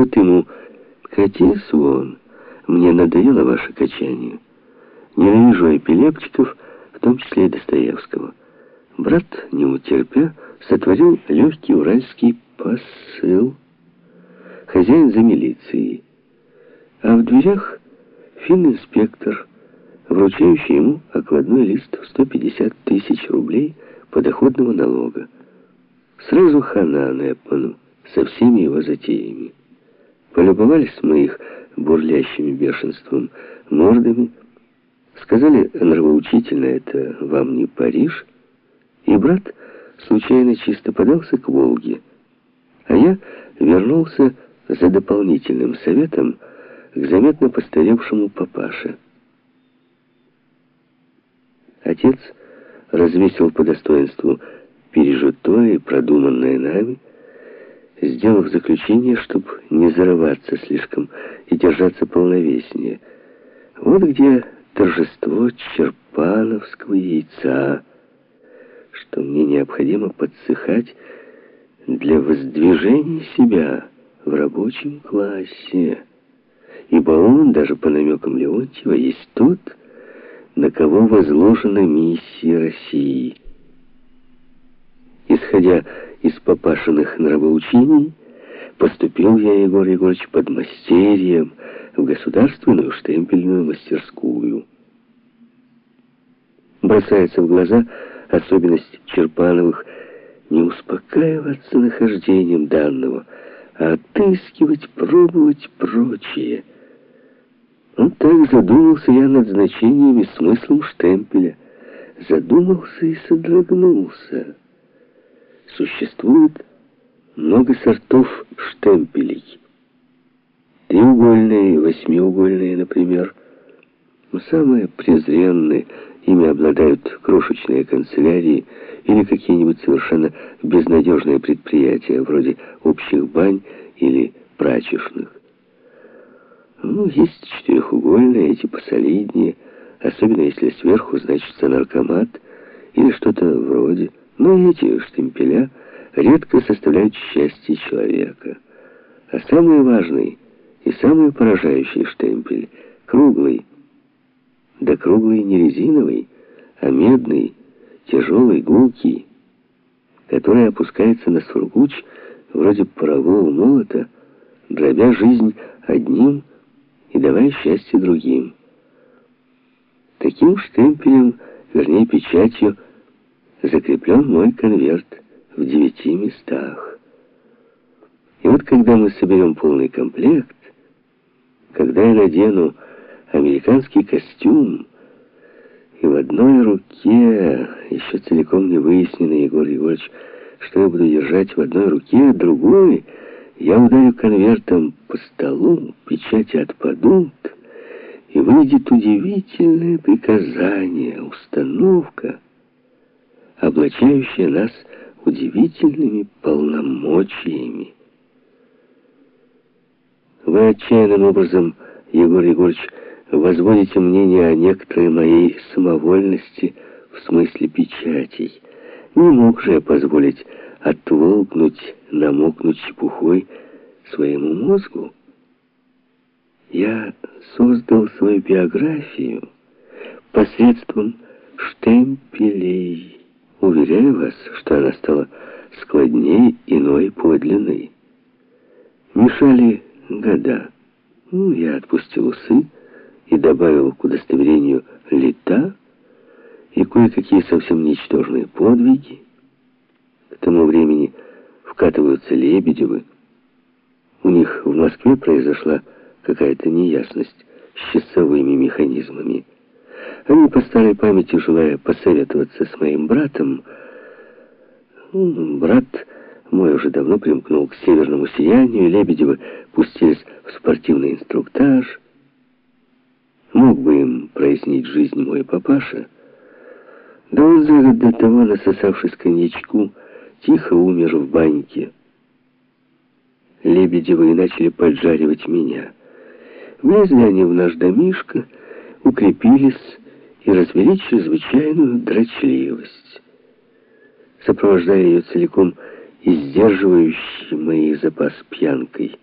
тот ему «Катись вон, мне надоело ваше качание. Ненавижу эпилептиков, в том числе и Достоевского». Брат, не утерпя, сотворил легкий уральский посыл. Хозяин за милицией. А в дверях финн-инспектор, вручающий ему окладной лист в 150 тысяч рублей подоходного налога. Сразу хана Непману со всеми его затеями. Полюбовались мы их бурлящими бешенством мордами, сказали нравоучительно, это вам не Париж, и брат случайно чисто подался к Волге, а я вернулся за дополнительным советом к заметно постаревшему папаше. Отец развесил по достоинству пережитое и продуманное нами, сделав заключение, чтобы не зарываться слишком и держаться полновеснее. Вот где торжество черпановского яйца, что мне необходимо подсыхать для воздвижения себя в рабочем классе. Ибо он, даже по намекам Леонтьева, есть тот, на кого возложена миссия России. Исходя из папашиных нравоучений, поступил я, Егор Егорович, под мастерием в государственную штемпельную мастерскую. Бросается в глаза особенность Черпановых не успокаиваться нахождением данного, а отыскивать, пробовать прочее. Вот так задумался я над значением и смыслом штемпеля. Задумался и содрогнулся. Существует много сортов штемпелей. Треугольные, восьмиугольные, например. Самые презренные – Ими обладают крошечные канцелярии или какие-нибудь совершенно безнадежные предприятия, вроде общих бань или прачечных. Ну, есть четырехугольные, эти посолиднее, особенно если сверху значится наркомат или что-то вроде. Но эти штемпеля редко составляют счастье человека. А самый важный и самый поражающий штемпель — круглый, да круглый не резиновый, а медный, тяжелый, гулкий, который опускается на сургуч вроде парового молота, дробя жизнь одним и давая счастье другим. Таким штемпелем, вернее печатью, закреплен мой конверт в девяти местах. И вот когда мы соберем полный комплект, когда я надену американский костюм, и в одной руке, еще целиком не выясненный Егор Егорович, что я буду держать в одной руке, а другой я ударю конвертом по столу, печати отпадут, и выйдет удивительное приказание, установка, облачающая нас удивительными полномочиями. Вы отчаянным образом, Егор Егорович, возводите мнение о некоторой моей самовольности в смысле печатей. Не мог же я позволить отволкнуть, намокнуть чепухой своему мозгу. Я создал свою биографию посредством штемпелей. Уверяю вас, что она стала складнее иной подлинной. Мешали года. Ну, я отпустил усы, и добавил к удостоверению лета и кое-какие совсем ничтожные подвиги. К тому времени вкатываются Лебедевы. У них в Москве произошла какая-то неясность с часовыми механизмами. Они по старой памяти, желая посоветоваться с моим братом, ну, брат мой уже давно примкнул к северному сиянию, Лебедевы пустились в спортивный инструктаж, Мог бы им прояснить жизнь мой папаша. Да он за год до того, насосавшись коньячку, тихо умер в баньке. Лебедевы начали поджаривать меня. Влезли они в наш домишко, укрепились и развели чрезвычайную дрочливость, сопровождая ее целиком и сдерживающей мои запас пьянкой.